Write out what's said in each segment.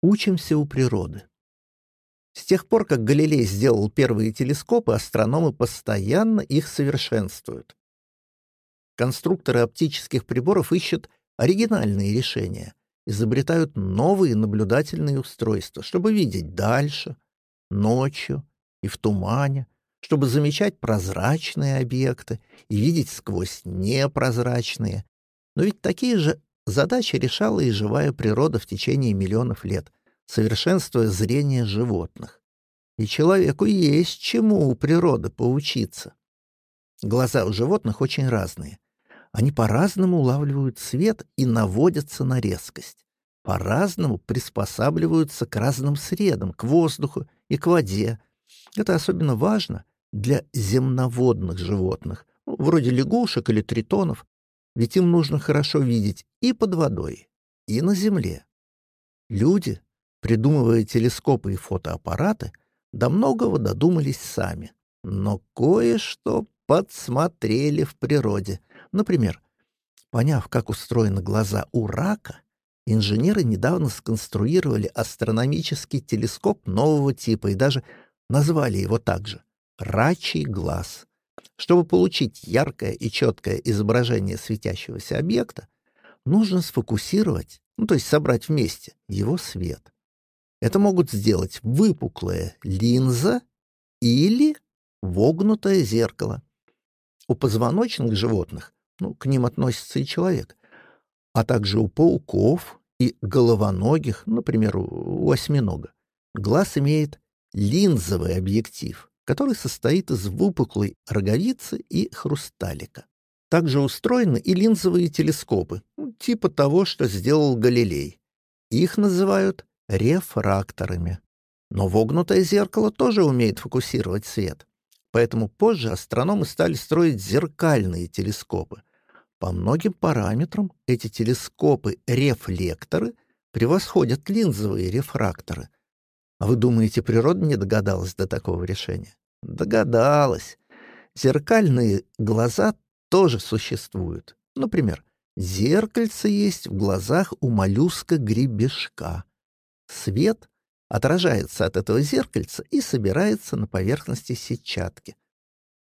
Учимся у природы. С тех пор, как Галилей сделал первые телескопы, астрономы постоянно их совершенствуют. Конструкторы оптических приборов ищут оригинальные решения, изобретают новые наблюдательные устройства, чтобы видеть дальше, ночью и в тумане, чтобы замечать прозрачные объекты и видеть сквозь непрозрачные. Но ведь такие же задачи решала и живая природа в течение миллионов лет, совершенствуя зрение животных. И человеку есть чему у природы поучиться. Глаза у животных очень разные. Они по-разному улавливают свет и наводятся на резкость. По-разному приспосабливаются к разным средам, к воздуху и к воде. Это особенно важно для земноводных животных, ну, вроде лягушек или тритонов, ведь им нужно хорошо видеть и под водой, и на земле. Люди, придумывая телескопы и фотоаппараты, до многого додумались сами, но кое-что подсмотрели в природе. Например, поняв, как устроены глаза у рака, инженеры недавно сконструировали астрономический телескоп нового типа и даже назвали его так же — «рачий глаз». Чтобы получить яркое и четкое изображение светящегося объекта, нужно сфокусировать, ну, то есть собрать вместе, его свет. Это могут сделать выпуклая линза или вогнутое зеркало. У позвоночных животных, ну, к ним относится и человек, а также у пауков и головоногих, например, у осьминога, глаз имеет линзовый объектив, который состоит из выпуклой роговицы и хрусталика. Также устроены и линзовые телескопы, ну, типа того, что сделал Галилей. Их называют рефракторами. Но вогнутое зеркало тоже умеет фокусировать свет. Поэтому позже астрономы стали строить зеркальные телескопы. По многим параметрам эти телескопы-рефлекторы превосходят линзовые рефракторы. А вы думаете, природа не догадалась до такого решения? Догадалась. Зеркальные глаза тоже существуют. Например, зеркальце есть в глазах у моллюска-гребешка. Свет отражается от этого зеркальца и собирается на поверхности сетчатки.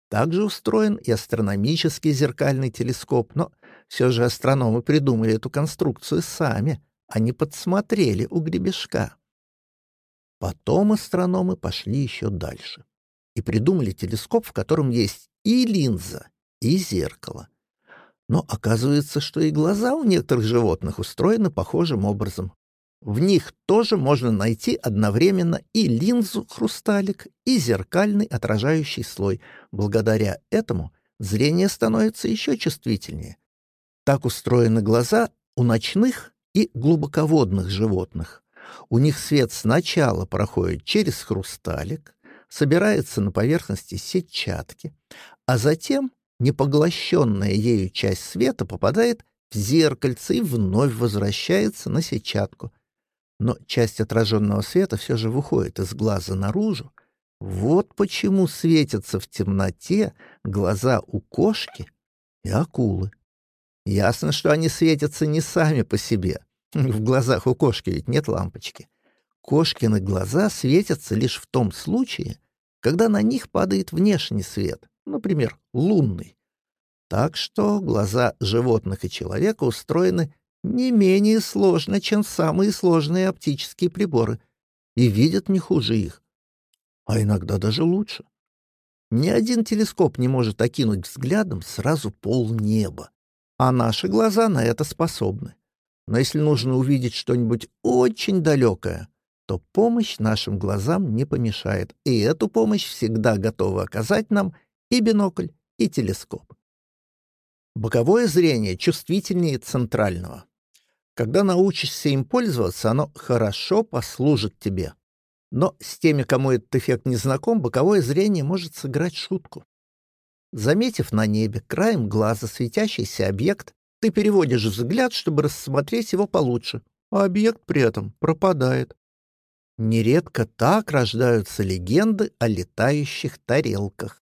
Также устроен и астрономический зеркальный телескоп, но все же астрономы придумали эту конструкцию сами, а не подсмотрели у гребешка. Потом астрономы пошли еще дальше и придумали телескоп, в котором есть и линза, и зеркало. Но оказывается, что и глаза у некоторых животных устроены похожим образом. В них тоже можно найти одновременно и линзу-хрусталик, и зеркальный отражающий слой. Благодаря этому зрение становится еще чувствительнее. Так устроены глаза у ночных и глубоководных животных. У них свет сначала проходит через хрусталик, собирается на поверхности сетчатки, а затем непоглощенная ею часть света попадает в зеркальце и вновь возвращается на сетчатку. Но часть отраженного света все же выходит из глаза наружу. Вот почему светятся в темноте глаза у кошки и акулы. Ясно, что они светятся не сами по себе. В глазах у кошки ведь нет лампочки. Кошкины глаза светятся лишь в том случае, когда на них падает внешний свет, например, лунный. Так что глаза животных и человека устроены не менее сложно, чем самые сложные оптические приборы, и видят не хуже их, а иногда даже лучше. Ни один телескоп не может окинуть взглядом сразу полнеба, а наши глаза на это способны. Но если нужно увидеть что-нибудь очень далекое, то помощь нашим глазам не помешает, и эту помощь всегда готовы оказать нам и бинокль, и телескоп. Боковое зрение чувствительнее центрального. Когда научишься им пользоваться, оно хорошо послужит тебе. Но с теми, кому этот эффект не знаком, боковое зрение может сыграть шутку. Заметив на небе краем глаза светящийся объект, ты переводишь взгляд, чтобы рассмотреть его получше, а объект при этом пропадает. Нередко так рождаются легенды о летающих тарелках.